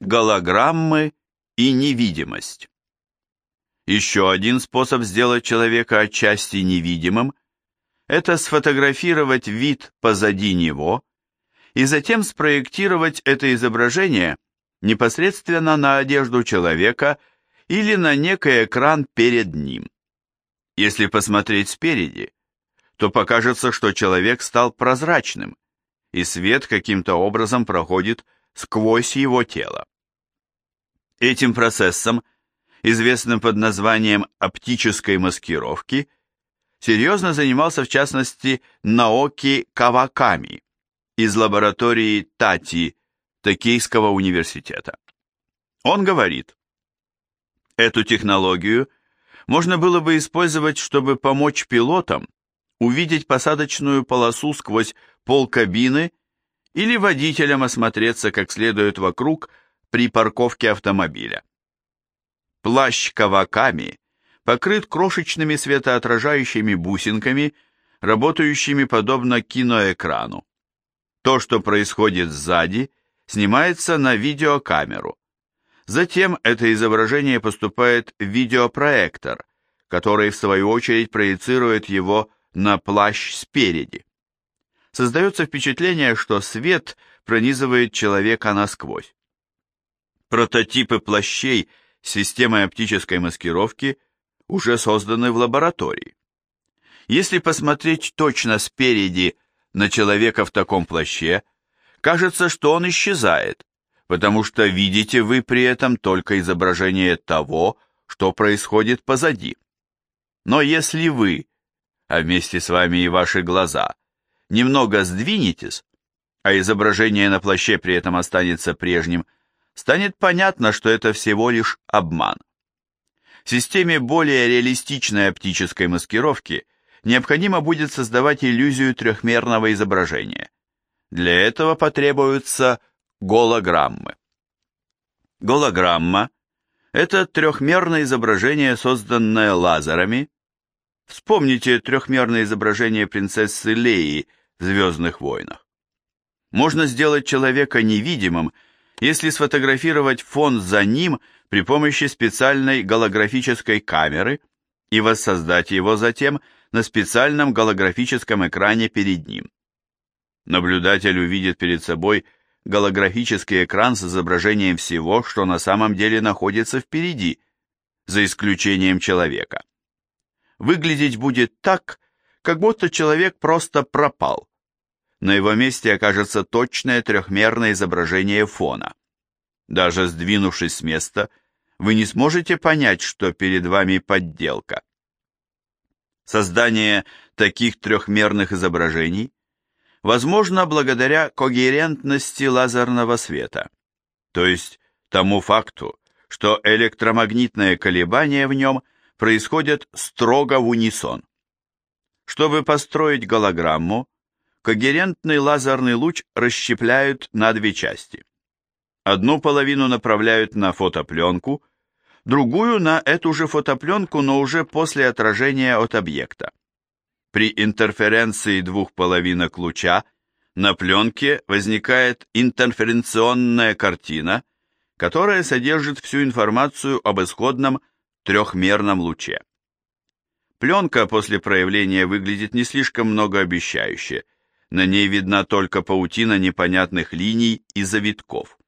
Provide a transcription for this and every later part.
Голограммы и невидимость. Еще один способ сделать человека отчасти невидимым – это сфотографировать вид позади него и затем спроектировать это изображение непосредственно на одежду человека или на некий экран перед ним. Если посмотреть спереди, то покажется, что человек стал прозрачным, и свет каким-то образом проходит сквозь его тело. Этим процессом, известным под названием оптической маскировки, серьезно занимался в частности Наоки Каваками из лаборатории Тати Токийского университета. Он говорит, эту технологию можно было бы использовать, чтобы помочь пилотам увидеть посадочную полосу сквозь пол кабины или водителям осмотреться как следует вокруг при парковке автомобиля. Плащ Каваками покрыт крошечными светоотражающими бусинками, работающими подобно киноэкрану. То, что происходит сзади, снимается на видеокамеру. Затем это изображение поступает в видеопроектор, который в свою очередь проецирует его на плащ спереди. Создается впечатление, что свет пронизывает человека насквозь. Прототипы плащей с системой оптической маскировки уже созданы в лаборатории. Если посмотреть точно спереди на человека в таком плаще, кажется, что он исчезает, потому что видите вы при этом только изображение того, что происходит позади. Но если вы, а вместе с вами и ваши глаза, немного сдвинетесь, а изображение на плаще при этом останется прежним – станет понятно, что это всего лишь обман. В системе более реалистичной оптической маскировки необходимо будет создавать иллюзию трехмерного изображения. Для этого потребуются голограммы. Голограмма – это трехмерное изображение, созданное лазерами. Вспомните трехмерное изображение принцессы Леи «Звездных войнах». Можно сделать человека невидимым – если сфотографировать фон за ним при помощи специальной голографической камеры и воссоздать его затем на специальном голографическом экране перед ним. Наблюдатель увидит перед собой голографический экран с изображением всего, что на самом деле находится впереди, за исключением человека. Выглядеть будет так, как будто человек просто пропал, на его месте окажется точное трехмерное изображение фона. Даже сдвинувшись с места, вы не сможете понять, что перед вами подделка. Создание таких трехмерных изображений возможно благодаря когерентности лазерного света, то есть тому факту, что электромагнитные колебания в нем происходят строго в унисон. Чтобы построить голограмму, когерентный лазерный луч расщепляют на две части. Одну половину направляют на фотопленку, другую на эту же фотопленку, но уже после отражения от объекта. При интерференции двух половинок луча на пленке возникает интерференционная картина, которая содержит всю информацию об исходном трехмерном луче. Пленка после проявления выглядит не слишком многообещающе – на ней видна только паутина непонятных линий и завитков.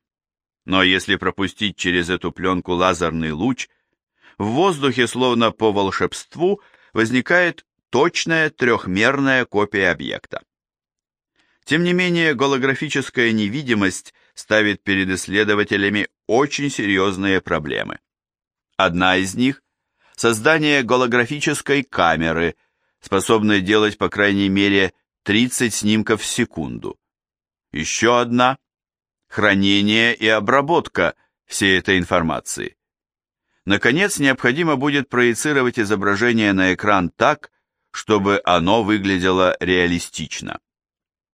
Но если пропустить через эту пленку лазерный луч, в воздухе, словно по волшебству, возникает точная трехмерная копия объекта. Тем не менее, голографическая невидимость ставит перед исследователями очень серьезные проблемы. Одна из них – создание голографической камеры, способной делать, по крайней мере, 30 снимков в секунду. Еще одна – хранение и обработка всей этой информации. Наконец, необходимо будет проецировать изображение на экран так, чтобы оно выглядело реалистично.